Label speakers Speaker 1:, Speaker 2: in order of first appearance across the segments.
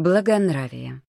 Speaker 1: Благонравие.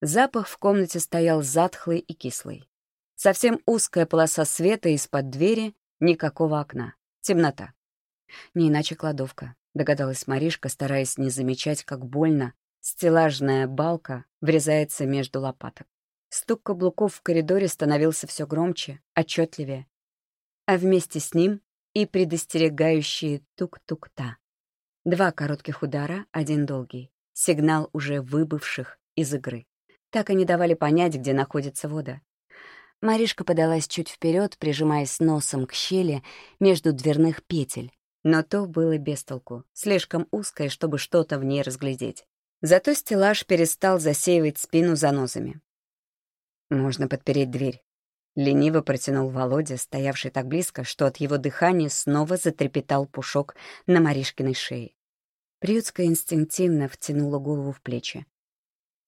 Speaker 1: Запах в комнате стоял затхлый и кислый. Совсем узкая полоса света из-под двери, никакого окна. Темнота. Не иначе кладовка, догадалась Маришка, стараясь не замечать, как больно стеллажная балка врезается между лопаток. Стук каблуков в коридоре становился все громче, отчетливее. А вместе с ним и предостерегающие тук-тук-та. Два коротких удара, один долгий. Сигнал уже выбывших из игры. Так они давали понять, где находится вода. Маришка подалась чуть вперед, прижимаясь носом к щели между дверных петель. Но то было без толку, слишком узкое, чтобы что-то в ней разглядеть. Зато стеллаж перестал засеивать спину занозами. «Можно подпереть дверь», — лениво протянул Володя, стоявший так близко, что от его дыхания снова затрепетал пушок на Маришкиной шее. Приютская инстинктивно втянула голову в плечи.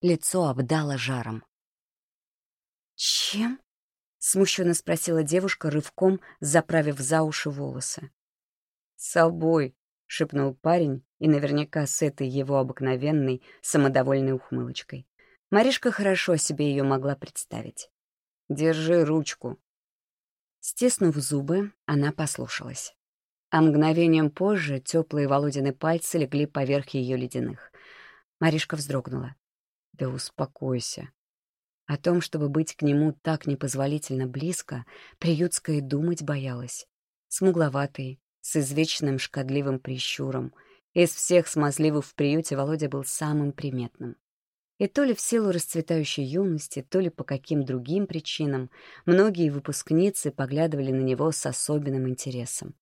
Speaker 1: Лицо обдало жаром. «Чем?» — смущенно спросила девушка, рывком заправив за уши волосы. «Собой», — шепнул парень, и наверняка с этой его обыкновенной, самодовольной ухмылочкой. Маришка хорошо себе ее могла представить. «Держи ручку». Стеснув зубы, она послушалась. А мгновением позже теплые Володины пальцы легли поверх ее ледяных. Маришка вздрогнула. «Да успокойся». О том, чтобы быть к нему так непозволительно близко, приютская думать боялась. Смугловатый, с извечным шкодливым прищуром. Из всех смазливых в приюте Володя был самым приметным. И то ли в силу расцветающей юности, то ли по каким другим причинам, многие выпускницы поглядывали на него с особенным интересом.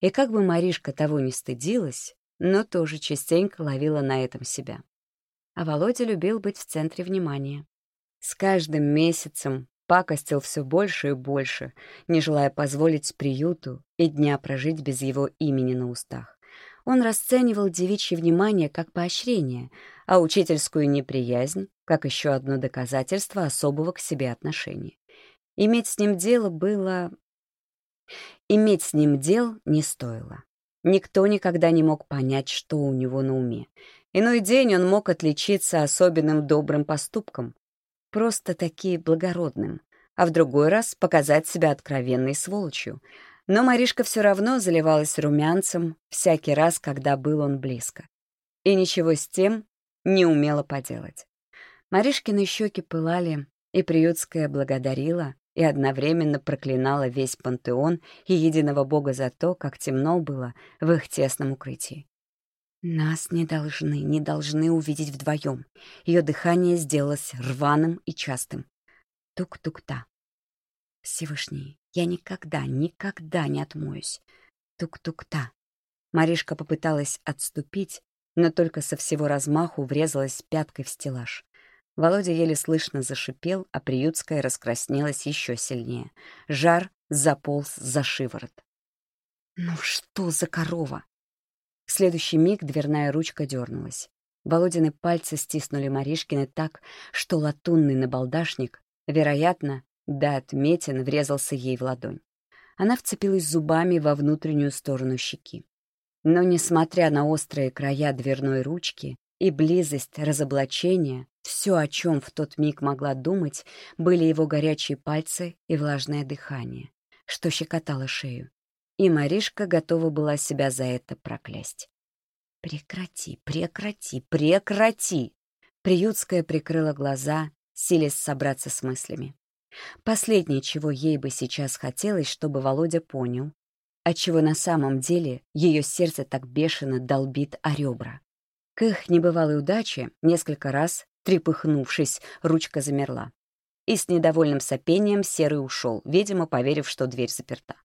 Speaker 1: И как бы Маришка того не стыдилась, но тоже частенько ловила на этом себя. А Володя любил быть в центре внимания. С каждым месяцем пакостил все больше и больше, не желая позволить приюту и дня прожить без его имени на устах. Он расценивал девичье внимание как поощрение, а учительскую неприязнь — как еще одно доказательство особого к себе отношения. Иметь с ним дело было... Иметь с ним дел не стоило. Никто никогда не мог понять, что у него на уме. Иной день он мог отличиться особенным добрым поступком, просто-таки благородным, а в другой раз показать себя откровенной сволочью. Но Маришка все равно заливалась румянцем всякий раз, когда был он близко. И ничего с тем не умела поделать. Маришкины щеки пылали, и Приютская благодарила и одновременно проклинала весь пантеон и единого бога за то, как темно было в их тесном укрытии. Нас не должны, не должны увидеть вдвоем. Ее дыхание сделалось рваным и частым. Тук-тук-та. Всевышний, я никогда, никогда не отмоюсь. Тук-тук-та. Маришка попыталась отступить, но только со всего размаху врезалась пяткой в стеллаж. Володя еле слышно зашипел, а приютская раскраснелась еще сильнее. Жар заполз за шиворот. «Ну что за корова?» В следующий миг дверная ручка дернулась. Володины пальцы стиснули Маришкины так, что латунный набалдашник, вероятно, до отметин врезался ей в ладонь. Она вцепилась зубами во внутреннюю сторону щеки. Но, несмотря на острые края дверной ручки и близость разоблачения, все, о чем в тот миг могла думать, были его горячие пальцы и влажное дыхание, что щекотало шею и Маришка готова была себя за это проклясть. «Прекрати, прекрати, прекрати!» Приютская прикрыла глаза, силясь собраться с мыслями. Последнее, чего ей бы сейчас хотелось, чтобы Володя понял, отчего на самом деле ее сердце так бешено долбит о ребра. К их небывалой удаче, несколько раз, трепыхнувшись, ручка замерла. И с недовольным сопением Серый ушел, видимо, поверив, что дверь заперта.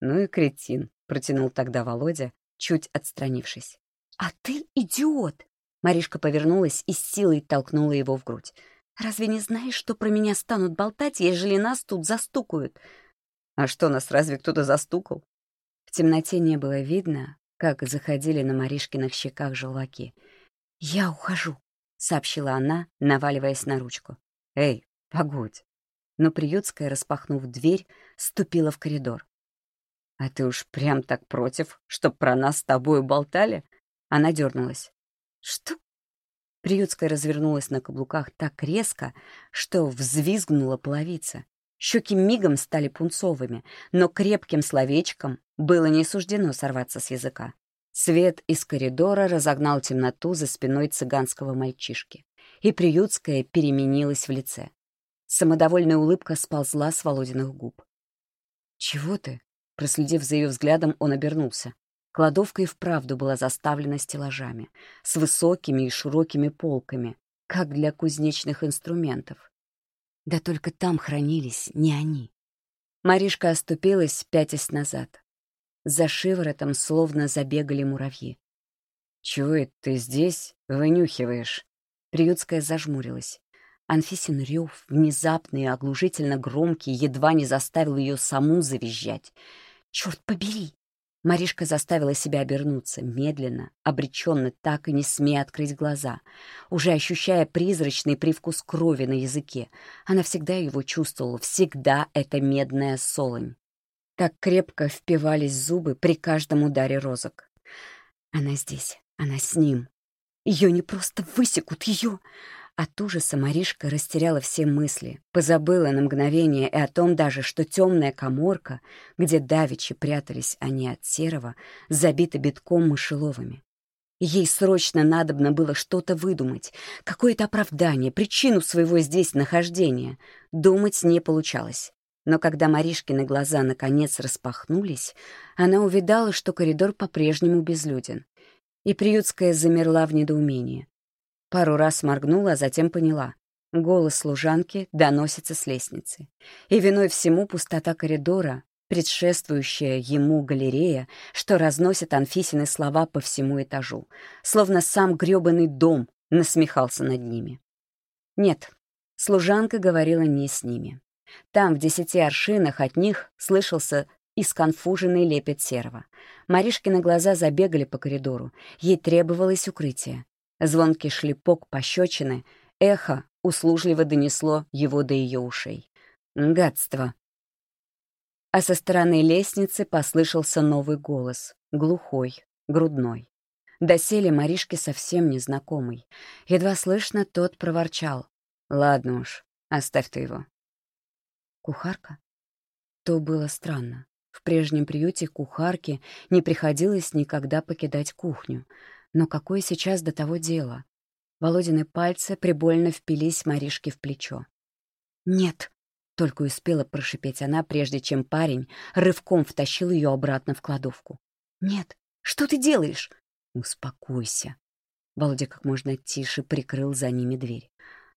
Speaker 1: «Ну и кретин», — протянул тогда Володя, чуть отстранившись. «А ты идиот!» Маришка повернулась и с силой толкнула его в грудь. «Разве не знаешь, что про меня станут болтать, ежели нас тут застукают?» «А что, нас разве кто-то застукал?» В темноте не было видно, как заходили на Маришкиных щеках желваки. «Я ухожу», — сообщила она, наваливаясь на ручку. «Эй, погодь!» Но Приютская, распахнув дверь, ступила в коридор. «А ты уж прям так против, чтоб про нас с тобою болтали?» Она дернулась. «Что?» Приютская развернулась на каблуках так резко, что взвизгнула половица. Щеки мигом стали пунцовыми, но крепким словечком было не суждено сорваться с языка. Свет из коридора разогнал темноту за спиной цыганского мальчишки, и приютская переменилась в лице. Самодовольная улыбка сползла с Володиных губ. «Чего ты?» Проследив за ее взглядом, он обернулся. Кладовка и вправду была заставлена стеллажами, с высокими и широкими полками, как для кузнечных инструментов. Да только там хранились не они. Маришка оступилась, пятясь назад. За шиворотом словно забегали муравьи. «Чего это ты здесь вынюхиваешь?» Приютская зажмурилась. Анфисин рев, внезапный и оглушительно громкий, едва не заставил ее саму завизжать. «Черт побери!» Маришка заставила себя обернуться, медленно, обреченно, так и не смея открыть глаза. Уже ощущая призрачный привкус крови на языке, она всегда его чувствовала, всегда эта медная солонь. Так крепко впивались зубы при каждом ударе розок. Она здесь, она с ним. Ее не просто высекут, ее... От ужаса Маришка растеряла все мысли, позабыла на мгновение и о том даже, что темная коморка, где давичи прятались они от серого, забита битком мышеловыми. Ей срочно надобно было что-то выдумать, какое-то оправдание, причину своего здесь нахождения. Думать не получалось. Но когда Маришкины глаза наконец распахнулись, она увидала, что коридор по-прежнему безлюден. И приютская замерла в недоумении. Пару раз моргнула, а затем поняла. Голос служанки доносится с лестницы. И виной всему пустота коридора, предшествующая ему галерея, что разносит Анфисины слова по всему этажу, словно сам грёбаный дом насмехался над ними. Нет, служанка говорила не с ними. Там, в десяти аршинах от них, слышался исконфуженный лепет серого. Маришкины глаза забегали по коридору. Ей требовалось укрытие. Звонкий шлепок пощечины, эхо услужливо донесло его до ее ушей. Гадство. А со стороны лестницы послышался новый голос, глухой, грудной. Доселе Маришке совсем незнакомый. Едва слышно, тот проворчал. «Ладно уж, оставь ты его». Кухарка? То было странно. В прежнем приюте кухарке не приходилось никогда покидать кухню. Но какое сейчас до того дело? Володины пальцы прибольно впились Маришке в плечо. «Нет!» — только успела прошипеть она, прежде чем парень рывком втащил ее обратно в кладовку. «Нет! Что ты делаешь?» «Успокойся!» Володя как можно тише прикрыл за ними дверь.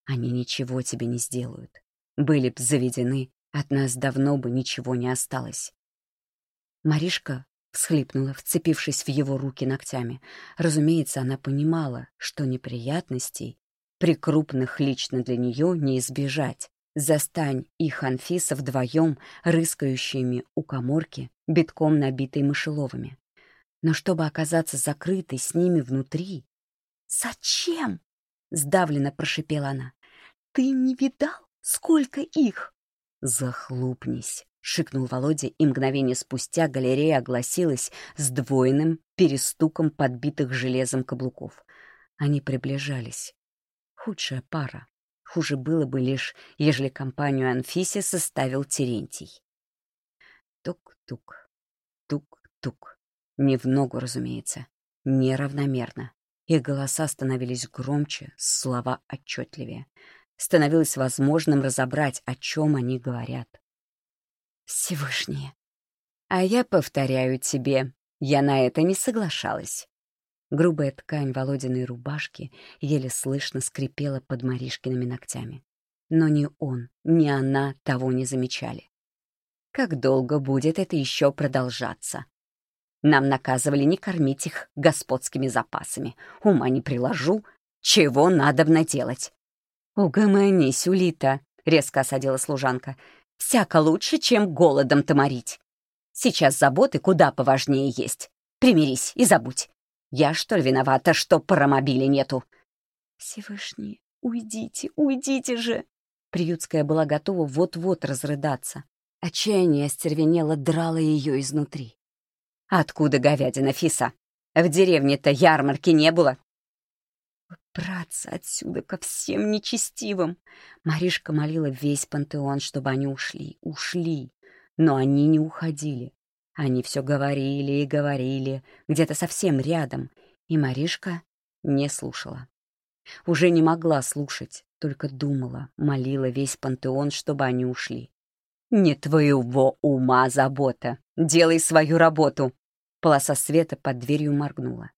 Speaker 1: «Они ничего тебе не сделают. Были б заведены, от нас давно бы ничего не осталось». Маришка всхлипнула, вцепившись в его руки ногтями. Разумеется, она понимала, что неприятностей при крупных лично для нее не избежать. Застань их Анфиса вдвоем, рыскающими у коморки, битком набитой мышеловыми. Но чтобы оказаться закрытой с ними внутри... «Зачем?» — сдавленно прошипела она. «Ты не видал, сколько их?» «Захлупнись!» — шикнул Володя, и мгновение спустя галерея огласилась сдвоенным перестуком подбитых железом каблуков. Они приближались. Худшая пара. Хуже было бы лишь, ежели компанию Анфисе составил Терентий. Тук-тук, тук-тук. Не в ногу, разумеется, неравномерно. Их голоса становились громче, слова отчетливее. Становилось возможным разобрать, о чем они говорят. Всевышние. А я повторяю тебе, я на это не соглашалась. Грубая ткань Володиной рубашки еле слышно скрипела под Маришкиными ногтями. Но ни он, ни она того не замечали. Как долго будет это еще продолжаться? Нам наказывали не кормить их господскими запасами. Ума не приложу. Чего надо делать? «Угомонись, Улита», — резко осадила служанка. Всяко лучше, чем голодом томорить. Сейчас заботы куда поважнее есть. Примирись и забудь. Я, что ли, виновата, что паромобиля нету?» «Всевышний, уйдите, уйдите же!» Приютская была готова вот-вот разрыдаться. Отчаяние остервенело драло ее изнутри. «Откуда говядина, Фиса? В деревне-то ярмарки не было. Убраться отсюда ко всем нечестивым. Маришка молила весь пантеон, чтобы они ушли, ушли. Но они не уходили. Они все говорили и говорили, где-то совсем рядом, и Маришка не слушала. Уже не могла слушать, только думала, молила весь пантеон, чтобы они ушли. «Не твоего ума забота! Делай свою работу!» Полоса света под дверью моргнула.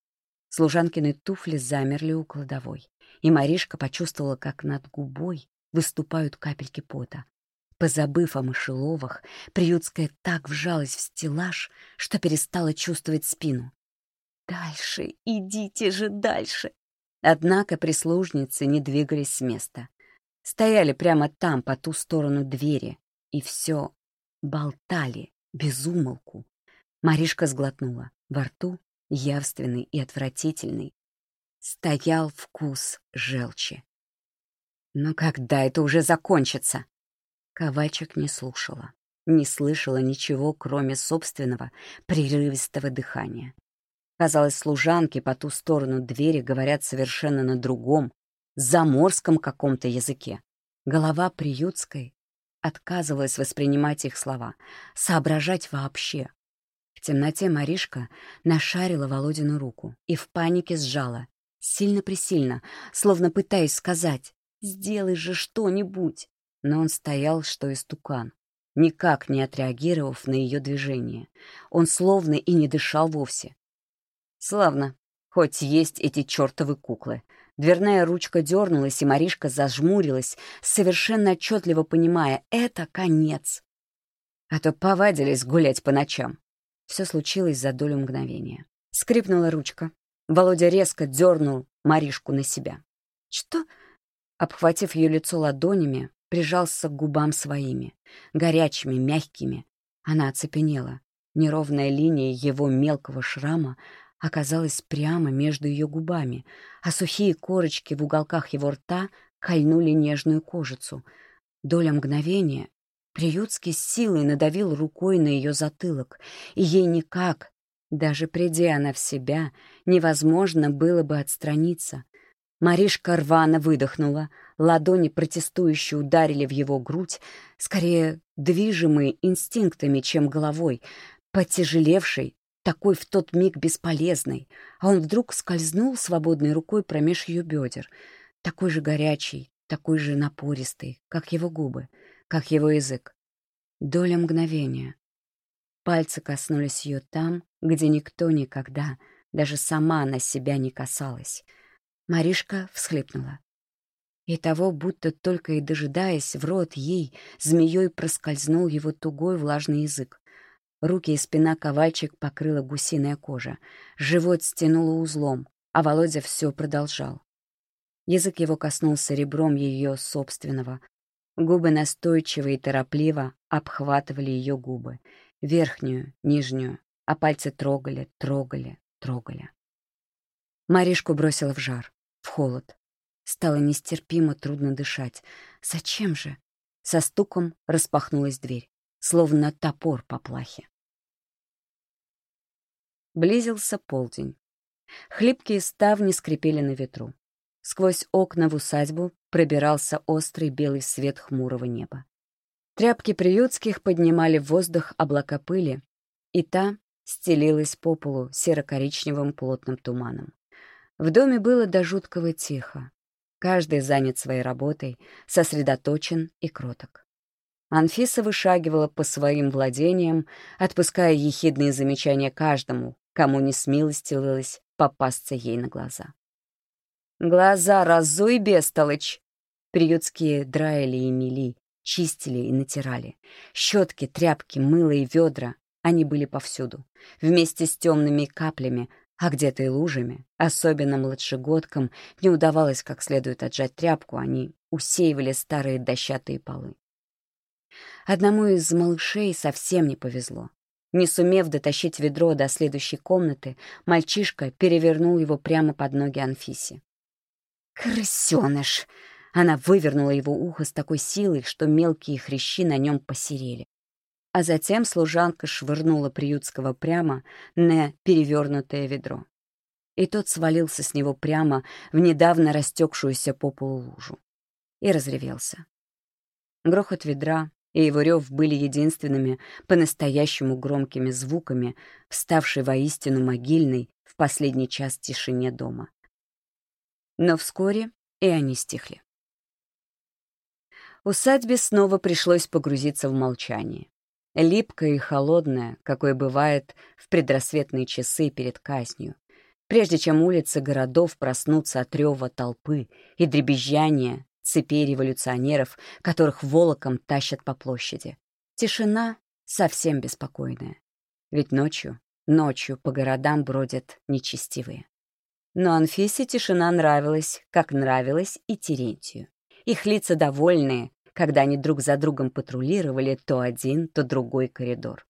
Speaker 1: Служанкины туфли замерли у кладовой, и Маришка почувствовала, как над губой выступают капельки пота. Позабыв о мышеловах, приютская так вжалась в стеллаж, что перестала чувствовать спину. «Дальше, идите же дальше!» Однако прислужницы не двигались с места. Стояли прямо там, по ту сторону двери, и все болтали, без умолку. Маришка сглотнула. Во рту, явственный и отвратительный, стоял вкус желчи. Но когда это уже закончится? Ковальчик не слушала, не слышала ничего, кроме собственного прерывистого дыхания. Казалось, служанки по ту сторону двери говорят совершенно на другом, заморском каком-то языке. Голова приютской отказывалась воспринимать их слова, соображать вообще. В темноте Маришка нашарила Володину руку и в панике сжала, сильно-пресильно, словно пытаясь сказать «Сделай же что-нибудь!» Но он стоял, что истукан, никак не отреагировав на ее движение. Он словно и не дышал вовсе. Славно. Хоть есть эти чертовы куклы. Дверная ручка дернулась, и Маришка зажмурилась, совершенно отчетливо понимая — это конец. А то повадились гулять по ночам. Все случилось за долю мгновения. Скрипнула ручка. Володя резко дернул Маришку на себя. «Что?» Обхватив ее лицо ладонями, прижался к губам своими, горячими, мягкими. Она оцепенела. Неровная линия его мелкого шрама оказалась прямо между ее губами, а сухие корочки в уголках его рта кольнули нежную кожицу. Доля мгновения Приютский с силой надавил рукой на ее затылок, и ей никак, даже придя она в себя, невозможно было бы отстраниться. Маришка рвано выдохнула, ладони протестующе ударили в его грудь, скорее движимые инстинктами, чем головой, потяжелевшей, такой в тот миг бесполезной, а он вдруг скользнул свободной рукой промеж ее бедер, такой же горячий, такой же напористый, как его губы, как его язык. Доля мгновения. Пальцы коснулись ее там, где никто никогда, даже сама на себя не касалась. Маришка всхлипнула. И того, будто только и дожидаясь, в рот ей змеей проскользнул его тугой влажный язык. Руки и спина ковальчик покрыла гусиная кожа. Живот стянуло узлом, а Володя все продолжал. Язык его коснулся ребром ее собственного. Губы настойчиво и торопливо обхватывали ее губы. Верхнюю, нижнюю, а пальцы трогали, трогали, трогали. Маришку бросила в жар, в холод. Стало нестерпимо трудно дышать. Зачем же? Со стуком распахнулась дверь словно топор по плахе. Близился полдень. Хлипкие ставни скрипели на ветру. Сквозь окна в усадьбу пробирался острый белый свет хмурого неба. Тряпки приютских поднимали в воздух облака пыли, и та стелилась по полу серо-коричневым плотным туманом. В доме было до жуткого тихо. Каждый занят своей работой, сосредоточен и кроток. Анфиса вышагивала по своим владениям, отпуская ехидные замечания каждому, кому не смилостивилось попасться ей на глаза. «Глаза разуй, бестолочь!» Приютские драили и мели, чистили и натирали. Щетки, тряпки, мыло и ведра — они были повсюду, вместе с темными каплями, а где-то и лужами. Особенно младшегодкам не удавалось как следует отжать тряпку, они усеивали старые дощатые полы. Одному из малышей совсем не повезло. Не сумев дотащить ведро до следующей комнаты, мальчишка перевернул его прямо под ноги Анфисе. «Крысёныш!» Она вывернула его ухо с такой силой, что мелкие хрящи на нем посерели. А затем служанка швырнула приютского прямо на перевернутое ведро. и тот свалился с него прямо в недавно растекшуюся по полу лужу. И разревелся. Грохот ведра и его рев были единственными по-настоящему громкими звуками, вставшей воистину могильной в последний час тишине дома. Но вскоре и они стихли. Усадьбе снова пришлось погрузиться в молчание. Липкое и холодное, какое бывает в предрассветные часы перед казнью, прежде чем улицы городов проснутся от рева толпы и дребезжания цепей революционеров, которых волоком тащат по площади. Тишина совсем беспокойная. Ведь ночью, ночью по городам бродят нечестивые. Но Анфисе тишина нравилась, как нравилась и Терентию. Их лица довольные, когда они друг за другом патрулировали то один, то другой коридор.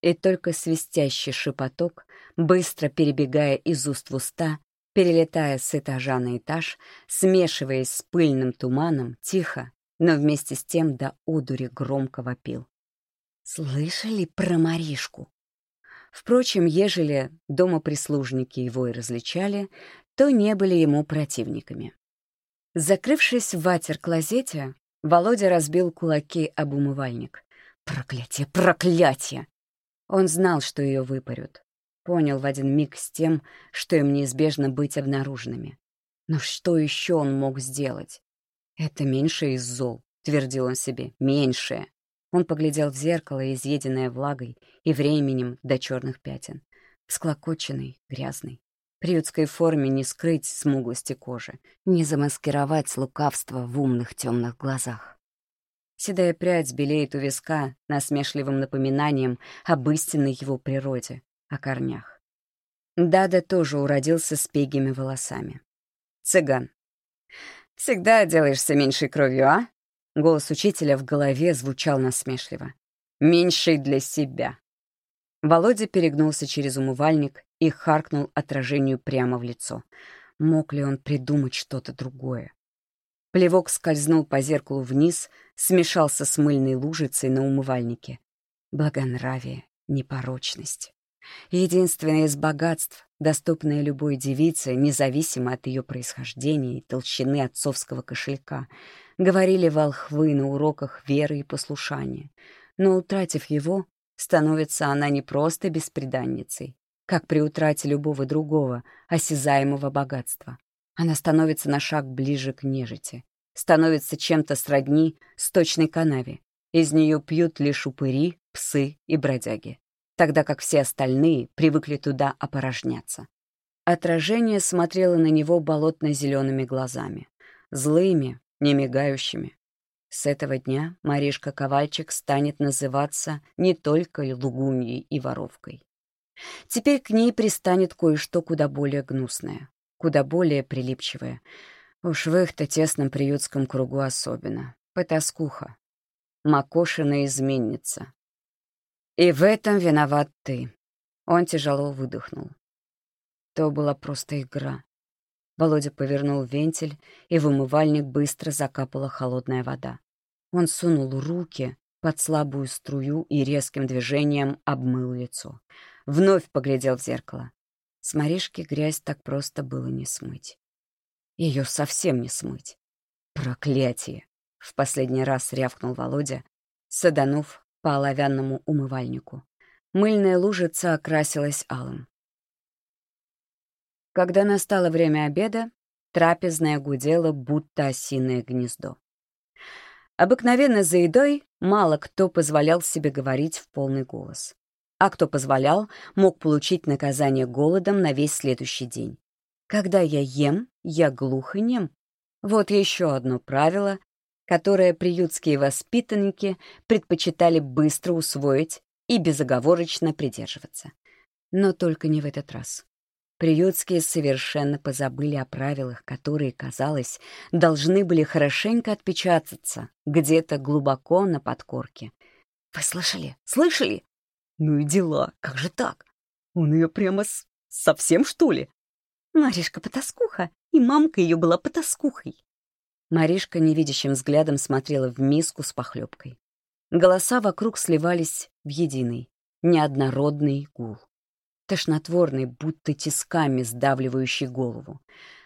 Speaker 1: И только свистящий шепоток, быстро перебегая из уст в уста, перелетая с этажа на этаж, смешиваясь с пыльным туманом, тихо, но вместе с тем до одури громко вопил. «Слышали про Маришку?» Впрочем, ежели дома прислужники его и различали, то не были ему противниками. Закрывшись в ватер-клозете, Володя разбил кулаки об умывальник. «Проклятие, проклятие!» Он знал, что ее выпарют. Понял в один миг с тем, что им неизбежно быть обнаруженными. Но что еще он мог сделать? «Это меньше из зол», — твердил он себе, — «меньшее». Он поглядел в зеркало, изъеденное влагой и временем до черных пятен. Всклокоченный, грязный. Приютской форме не скрыть смуглости кожи, не замаскировать лукавство в умных темных глазах. Седая прядь белеет у виска насмешливым напоминанием об истинной его природе, о корнях. Дада тоже уродился с пегими волосами. Цыган. «Всегда делаешься меньшей кровью, а?» Голос учителя в голове звучал насмешливо. «Меньшей для себя». Володя перегнулся через умывальник и харкнул отражению прямо в лицо. Мог ли он придумать что-то другое? Плевок скользнул по зеркалу вниз, смешался с мыльной лужицей на умывальнике. Благонравие, непорочность. Единственное из богатств, доступное любой девице, независимо от ее происхождения и толщины отцовского кошелька, говорили волхвы на уроках веры и послушания. Но, утратив его, становится она не просто бесприданницей, как при утрате любого другого, осязаемого богатства. Она становится на шаг ближе к нежити, становится чем-то сродни сточной канаве. Из нее пьют лишь упыри, псы и бродяги тогда как все остальные привыкли туда опорожняться. Отражение смотрело на него болотно-зелеными глазами, злыми, не мигающими. С этого дня Маришка Ковальчик станет называться не только лугуньей и воровкой. Теперь к ней пристанет кое-что куда более гнусное, куда более прилипчивое. Уж в их-то тесном приютском кругу особенно. Потаскуха. Макошина изменница. И в этом виноват ты. Он тяжело выдохнул. То была просто игра. Володя повернул вентиль, и в умывальник быстро закапала холодная вода. Он сунул руки под слабую струю и резким движением обмыл лицо. Вновь поглядел в зеркало. С Маришки грязь так просто было не смыть. Ее совсем не смыть. Проклятие! В последний раз рявкнул Володя, саданув по оловянному умывальнику. Мыльная лужица окрасилась алым. Когда настало время обеда, трапезная гудела, будто осиное гнездо. Обыкновенно за едой мало кто позволял себе говорить в полный голос. А кто позволял, мог получить наказание голодом на весь следующий день. Когда я ем, я глух и нем. Вот еще одно правило, которое приютские воспитанники предпочитали быстро усвоить и безоговорочно придерживаться. Но только не в этот раз. Приютские совершенно позабыли о правилах, которые, казалось, должны были хорошенько отпечататься где-то глубоко на подкорке. «Вы слышали? Слышали?» «Ну и дела, как же так? Он ее прямо с... совсем, что ли?» Маришка потаскуха, и мамка ее была потаскухой. Маришка невидящим взглядом смотрела в миску с похлебкой. Голоса вокруг сливались в единый, неоднородный гул. Тошнотворный, будто тисками сдавливающий голову.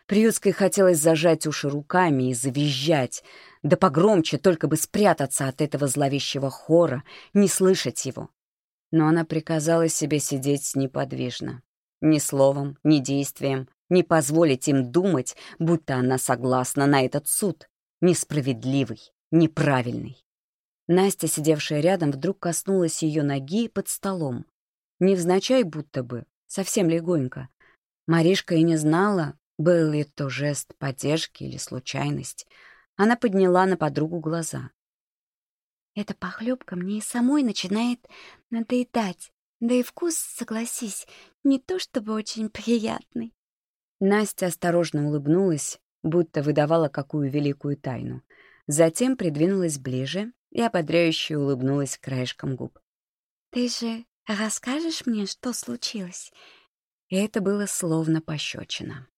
Speaker 1: Приютской хотелось зажать уши руками и завизжать, да погромче, только бы спрятаться от этого зловещего хора, не слышать его. Но она приказала себе сидеть неподвижно. Ни словом, ни действием, не позволить им думать, будто она согласна на этот суд, несправедливый, неправильный. Настя, сидевшая рядом, вдруг коснулась ее ноги под столом. Невзначай будто бы, совсем легонько. Маришка и не знала, был ли то жест поддержки или случайность. Она подняла на подругу глаза.
Speaker 2: «Эта похлебка мне и самой начинает надоедать. Да и вкус, согласись, не то чтобы очень приятный».
Speaker 1: Настя осторожно улыбнулась, будто выдавала какую великую тайну. Затем придвинулась ближе и ободряюще улыбнулась краешком губ.
Speaker 2: «Ты же расскажешь мне, что случилось?»
Speaker 1: Это было словно пощечина.